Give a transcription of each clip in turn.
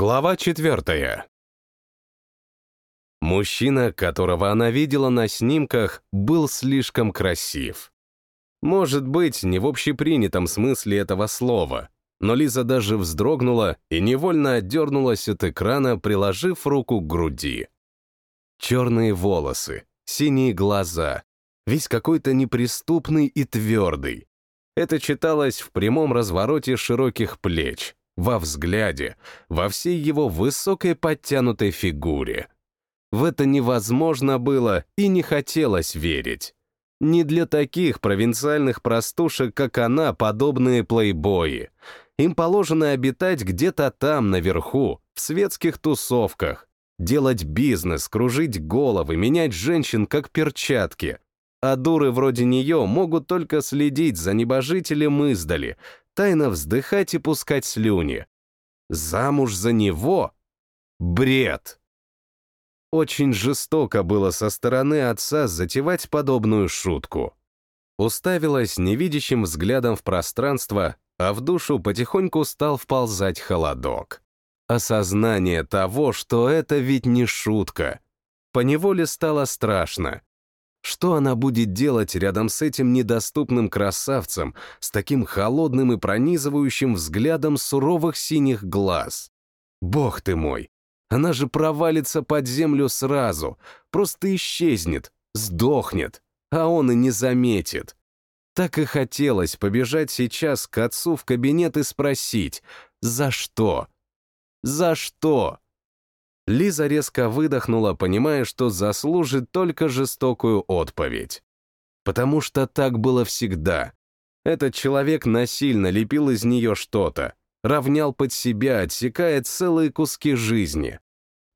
Глава четвертая. Мужчина, которого она видела на снимках, был слишком красив. Может быть, не в общепринятом смысле этого слова, но Лиза даже вздрогнула и невольно отдернулась от экрана, приложив руку к груди. Черные волосы, синие глаза, весь какой-то неприступный и твердый. Это читалось в прямом развороте широких плеч, во взгляде, во всей его высокой подтянутой фигуре. В это невозможно было и не хотелось верить. Не для таких провинциальных простушек, как она, подобные плейбои. Им положено обитать где-то там, наверху, в светских тусовках, делать бизнес, кружить головы, менять женщин как перчатки. А дуры вроде нее могут только следить за небожителем издали, тайно вздыхать и пускать слюни. Замуж за него? Бред! Очень жестоко было со стороны отца затевать подобную шутку. Уставилась невидящим взглядом в пространство, а в душу потихоньку стал вползать холодок. Осознание того, что это ведь не шутка. Поневоле стало страшно. Что она будет делать рядом с этим недоступным красавцем, с таким холодным и пронизывающим взглядом суровых синих глаз? Бог ты мой! Она же провалится под землю сразу, просто исчезнет, сдохнет, а он и не заметит. Так и хотелось побежать сейчас к отцу в кабинет и спросить, за что? За что? Лиза резко выдохнула, понимая, что заслужит только жестокую отповедь. Потому что так было всегда. Этот человек насильно лепил из нее что-то, равнял под себя, отсекая целые куски жизни.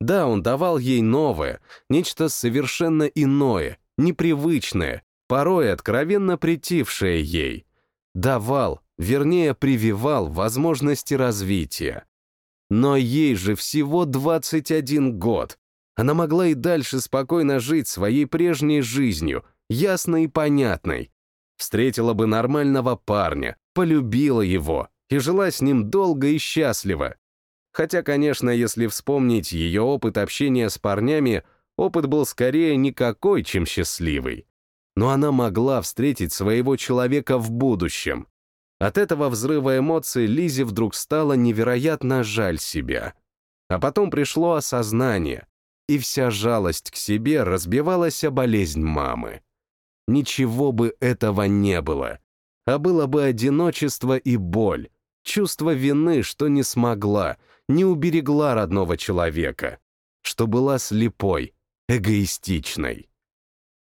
Да, он давал ей новое, нечто совершенно иное, непривычное, порой откровенно притившее ей. Давал, вернее, прививал возможности развития. Но ей же всего 21 год. Она могла и дальше спокойно жить своей прежней жизнью, ясной и понятной. Встретила бы нормального парня, полюбила его и жила с ним долго и счастливо. Хотя, конечно, если вспомнить ее опыт общения с парнями, опыт был скорее никакой, чем счастливый. Но она могла встретить своего человека в будущем. От этого взрыва эмоций Лизе вдруг стало невероятно жаль себя. А потом пришло осознание, и вся жалость к себе разбивалась о болезнь мамы. Ничего бы этого не было, а было бы одиночество и боль, чувство вины, что не смогла, не уберегла родного человека, что была слепой, эгоистичной.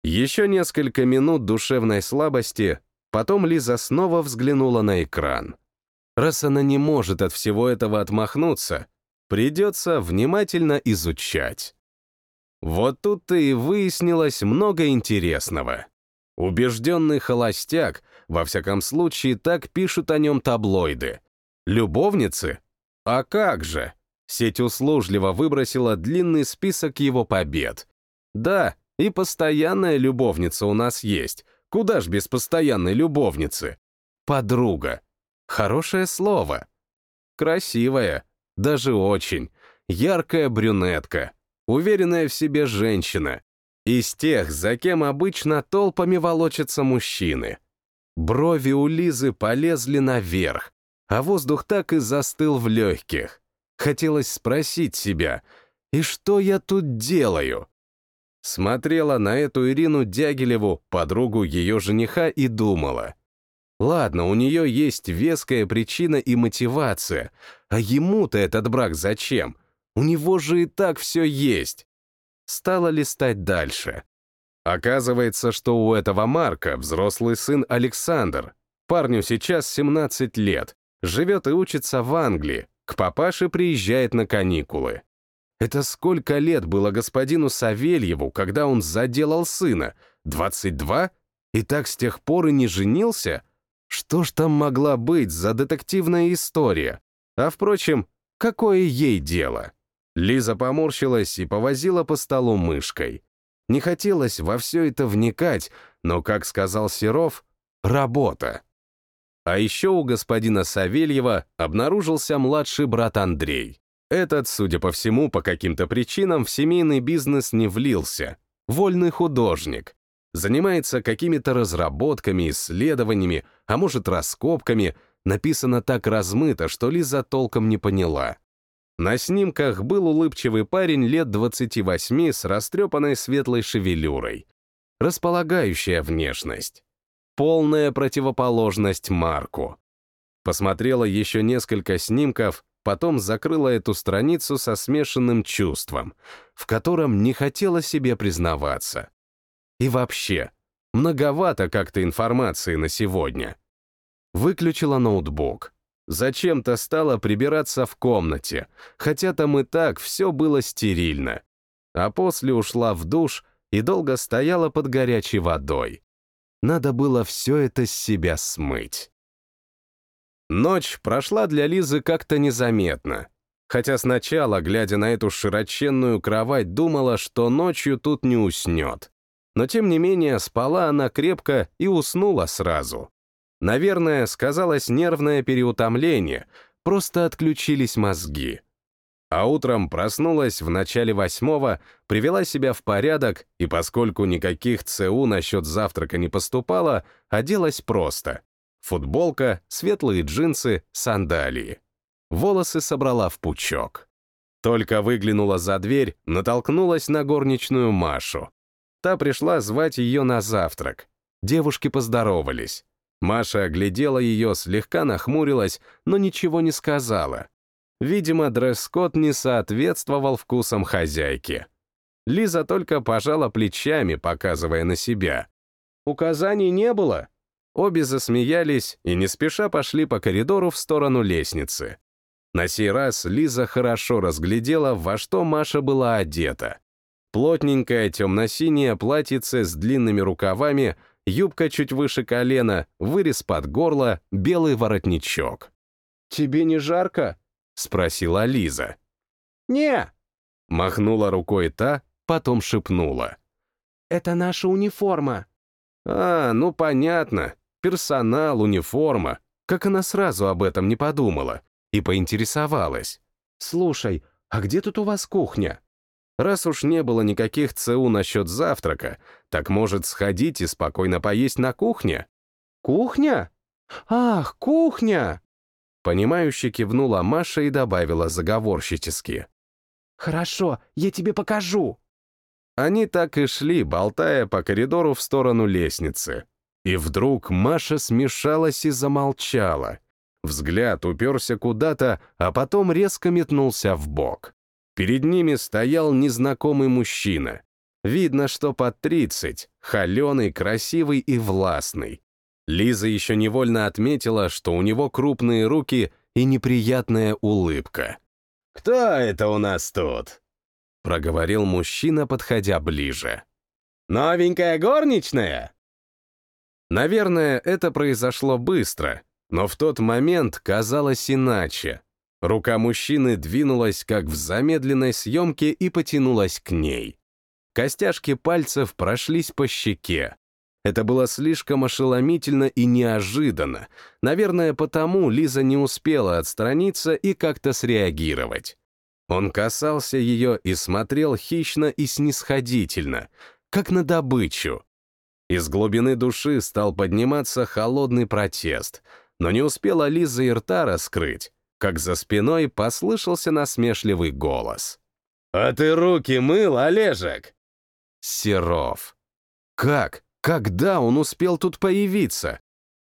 Еще несколько минут душевной слабости, Потом Лиза снова взглянула на экран. Раз она не может от всего этого отмахнуться, придется внимательно изучать. Вот тут-то и выяснилось много интересного. Убежденный холостяк, во всяком случае, так пишут о нем таблоиды. Любовницы? А как же? Сеть услужливо выбросила длинный список его побед. Да, и постоянная любовница у нас есть, Куда ж без постоянной любовницы? Подруга. Хорошее слово. Красивая. Даже очень. Яркая брюнетка. Уверенная в себе женщина. Из тех, за кем обычно толпами волочатся мужчины. Брови у Лизы полезли наверх, а воздух так и застыл в легких. Хотелось спросить себя, и что я тут делаю? Смотрела на эту Ирину Дягилеву, подругу ее жениха, и думала. Ладно, у нее есть веская причина и мотивация, а ему-то этот брак зачем? У него же и так все есть. Стала листать дальше. Оказывается, что у этого Марка взрослый сын Александр. Парню сейчас 17 лет, живет и учится в Англии, к папаше приезжает на каникулы. Это сколько лет было господину Савельеву, когда он заделал сына? 22? И так с тех пор и не женился? Что ж там могла быть за детективная история? А впрочем, какое ей дело? Лиза поморщилась и повозила по столу мышкой. Не хотелось во все это вникать, но, как сказал Серов, работа. А еще у господина Савельева обнаружился младший брат Андрей. Этот, судя по всему, по каким-то причинам в семейный бизнес не влился. Вольный художник. Занимается какими-то разработками, исследованиями, а может, раскопками. Написано так размыто, что Лиза толком не поняла. На снимках был улыбчивый парень лет 28 с растрепанной светлой шевелюрой. Располагающая внешность. Полная противоположность Марку. Посмотрела еще несколько снимков, потом закрыла эту страницу со смешанным чувством, в котором не хотела себе признаваться. И вообще, многовато как-то информации на сегодня. Выключила ноутбук. Зачем-то стала прибираться в комнате, хотя там и так все было стерильно. А после ушла в душ и долго стояла под горячей водой. Надо было все это с себя смыть. Ночь прошла для Лизы как-то незаметно. Хотя сначала, глядя на эту широченную кровать, думала, что ночью тут не уснет. Но тем не менее спала она крепко и уснула сразу. Наверное, сказалось нервное переутомление, просто отключились мозги. А утром проснулась в начале восьмого, привела себя в порядок, и поскольку никаких ЦУ насчет завтрака не поступало, оделась просто. Футболка, светлые джинсы, сандалии. Волосы собрала в пучок. Только выглянула за дверь, натолкнулась на горничную Машу. Та пришла звать ее на завтрак. Девушки поздоровались. Маша оглядела ее, слегка нахмурилась, но ничего не сказала. Видимо, дресс-код не соответствовал вкусам хозяйки. Лиза только пожала плечами, показывая на себя. «Указаний не было?» Обе засмеялись и не спеша пошли по коридору в сторону лестницы. На сей раз Лиза хорошо разглядела, во что Маша была одета. Плотненькое темно-синее платьице с длинными рукавами, юбка чуть выше колена, вырез под горло, белый воротничок. «Тебе не жарко?» — спросила Лиза. «Не!» — махнула рукой та, потом шепнула. «Это наша униформа». «А, ну понятно. Персонал, униформа. Как она сразу об этом не подумала и поинтересовалась. «Слушай, а где тут у вас кухня?» Раз уж не было никаких ЦУ насчет завтрака, так может сходить и спокойно поесть на кухне? «Кухня? Ах, кухня!» Понимающе кивнула Маша и добавила заговорщически. «Хорошо, я тебе покажу!» Они так и шли, болтая по коридору в сторону лестницы. И вдруг Маша смешалась и замолчала. Взгляд уперся куда-то, а потом резко метнулся в бок. Перед ними стоял незнакомый мужчина. Видно, что под тридцать, холеный, красивый и властный. Лиза еще невольно отметила, что у него крупные руки и неприятная улыбка. «Кто это у нас тут?» — проговорил мужчина, подходя ближе. «Новенькая горничная?» Наверное, это произошло быстро, но в тот момент казалось иначе. Рука мужчины двинулась, как в замедленной съемке, и потянулась к ней. Костяшки пальцев прошлись по щеке. Это было слишком ошеломительно и неожиданно. Наверное, потому Лиза не успела отстраниться и как-то среагировать. Он касался ее и смотрел хищно и снисходительно, как на добычу. Из глубины души стал подниматься холодный протест, но не успела Лиза и рта раскрыть, как за спиной послышался насмешливый голос. «А ты руки мыл, Олежек?» Серов. Как? Когда он успел тут появиться?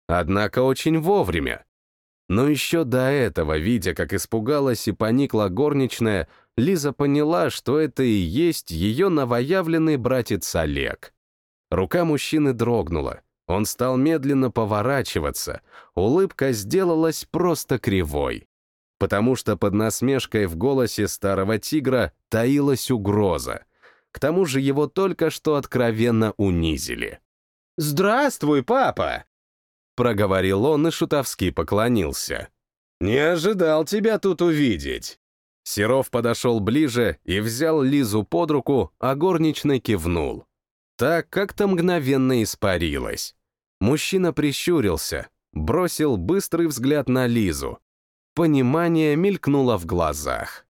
Однако очень вовремя. Но еще до этого, видя, как испугалась и поникла горничная, Лиза поняла, что это и есть ее новоявленный братец Олег. Рука мужчины дрогнула. Он стал медленно поворачиваться. Улыбка сделалась просто кривой. Потому что под насмешкой в голосе старого тигра таилась угроза. К тому же его только что откровенно унизили. «Здравствуй, папа!» Проговорил он и шутовски поклонился. «Не ожидал тебя тут увидеть!» Серов подошел ближе и взял Лизу под руку, а горничный кивнул. Так как-то мгновенно испарилась. Мужчина прищурился, бросил быстрый взгляд на Лизу. Понимание мелькнуло в глазах.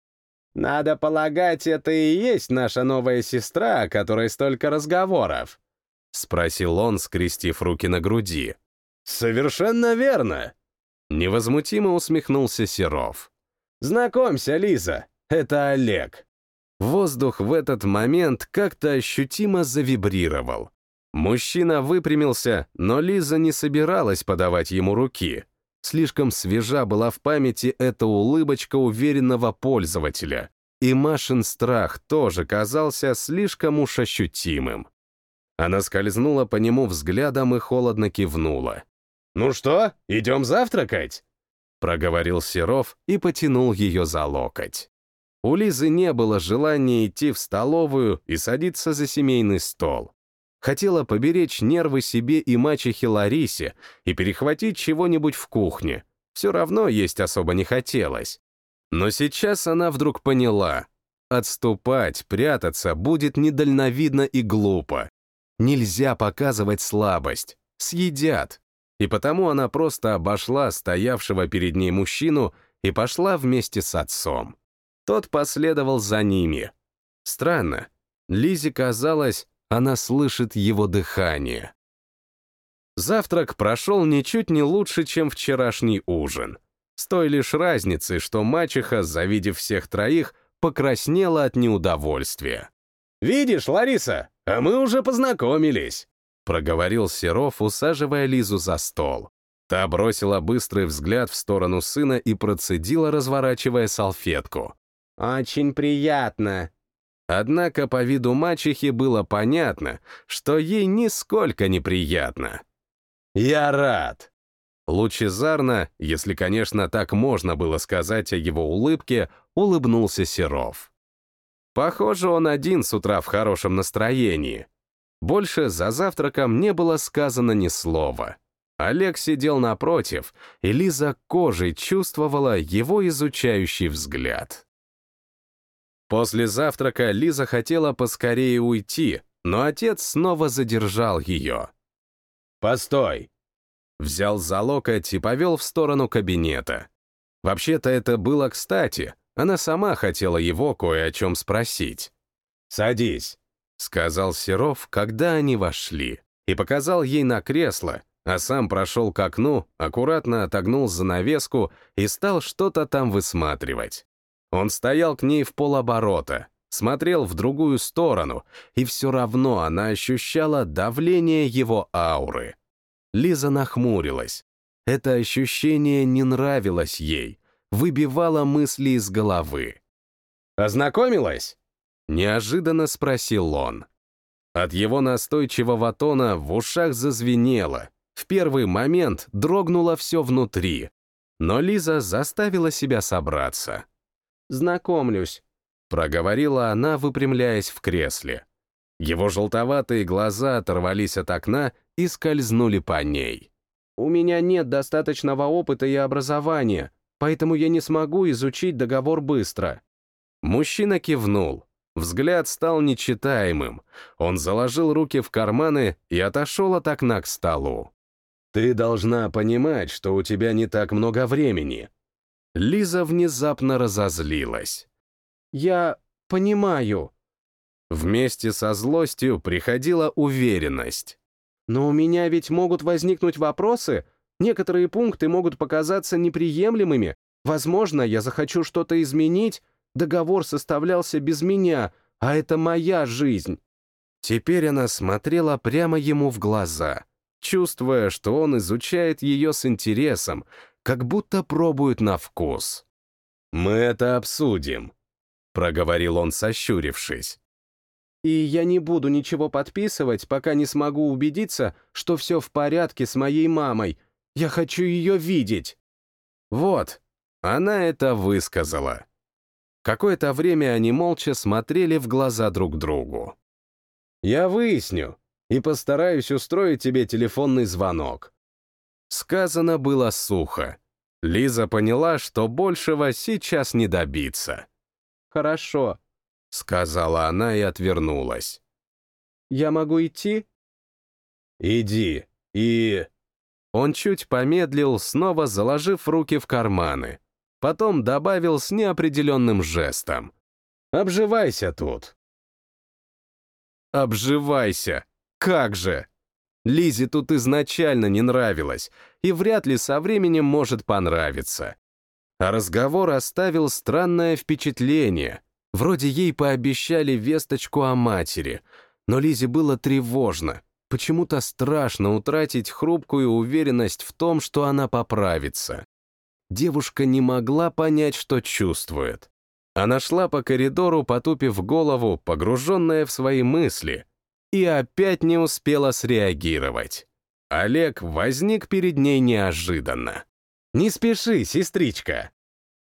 Надо полагать, это и есть наша новая сестра, о которой столько разговоров. — спросил он, скрестив руки на груди. «Совершенно верно!» Невозмутимо усмехнулся Серов. «Знакомься, Лиза, это Олег». Воздух в этот момент как-то ощутимо завибрировал. Мужчина выпрямился, но Лиза не собиралась подавать ему руки. Слишком свежа была в памяти эта улыбочка уверенного пользователя, и Машин страх тоже казался слишком уж ощутимым. Она скользнула по нему взглядом и холодно кивнула. «Ну что, идем завтракать?» Проговорил Серов и потянул ее за локоть. У Лизы не было желания идти в столовую и садиться за семейный стол. Хотела поберечь нервы себе и мачехе Ларисе и перехватить чего-нибудь в кухне. Все равно есть особо не хотелось. Но сейчас она вдруг поняла. Отступать, прятаться будет недальновидно и глупо. Нельзя показывать слабость. Съедят. И потому она просто обошла стоявшего перед ней мужчину и пошла вместе с отцом. Тот последовал за ними. Странно. Лизе казалось, она слышит его дыхание. Завтрак прошел ничуть не лучше, чем вчерашний ужин. С той лишь разницей, что мачеха, завидев всех троих, покраснела от неудовольствия. «Видишь, Лариса, а мы уже познакомились», — проговорил Серов, усаживая Лизу за стол. Та бросила быстрый взгляд в сторону сына и процедила, разворачивая салфетку. «Очень приятно». Однако по виду мачехи было понятно, что ей нисколько неприятно. «Я рад». Лучезарно, если, конечно, так можно было сказать о его улыбке, улыбнулся Серов. Похоже, он один с утра в хорошем настроении. Больше за завтраком не было сказано ни слова. Олег сидел напротив, и Лиза кожей чувствовала его изучающий взгляд. После завтрака Лиза хотела поскорее уйти, но отец снова задержал ее. «Постой!» Взял за локоть и повел в сторону кабинета. Вообще-то это было кстати, она сама хотела его кое о чем спросить. «Садись», — сказал Серов, когда они вошли, и показал ей на кресло, а сам прошел к окну, аккуратно отогнул занавеску и стал что-то там высматривать. Он стоял к ней в полоборота, смотрел в другую сторону, и все равно она ощущала давление его ауры. Лиза нахмурилась. Это ощущение не нравилось ей, выбивала мысли из головы. «Ознакомилась?» — неожиданно спросил он. От его настойчивого тона в ушах зазвенело. В первый момент дрогнуло все внутри. Но Лиза заставила себя собраться. «Знакомлюсь», — проговорила она, выпрямляясь в кресле. Его желтоватые глаза оторвались от окна и скользнули по ней. «У меня нет достаточного опыта и образования, поэтому я не смогу изучить договор быстро». Мужчина кивнул. Взгляд стал нечитаемым. Он заложил руки в карманы и отошел от окна к столу. «Ты должна понимать, что у тебя не так много времени». Лиза внезапно разозлилась. «Я понимаю». Вместе со злостью приходила уверенность. «Но у меня ведь могут возникнуть вопросы, Некоторые пункты могут показаться неприемлемыми. Возможно, я захочу что-то изменить. Договор составлялся без меня, а это моя жизнь. Теперь она смотрела прямо ему в глаза, чувствуя, что он изучает ее с интересом, как будто пробует на вкус. «Мы это обсудим», — проговорил он, сощурившись. «И я не буду ничего подписывать, пока не смогу убедиться, что все в порядке с моей мамой, я хочу ее видеть!» Вот, она это высказала. Какое-то время они молча смотрели в глаза друг другу. «Я выясню и постараюсь устроить тебе телефонный звонок». Сказано было сухо. Лиза поняла, что большего сейчас не добиться. «Хорошо», — сказала она и отвернулась. «Я могу идти?» «Иди и...» Он чуть помедлил, снова заложив руки в карманы. Потом добавил с неопределенным жестом. Обживайся тут. Обживайся. Как же? Лизе тут изначально не нравилось, и вряд ли со временем может понравиться. А разговор оставил странное впечатление. Вроде ей пообещали весточку о матери, но Лизе было тревожно. Почему-то страшно утратить хрупкую уверенность в том, что она поправится. Девушка не могла понять, что чувствует. Она шла по коридору, потупив голову, погруженная в свои мысли, и опять не успела среагировать. Олег возник перед ней неожиданно. «Не спеши, сестричка!»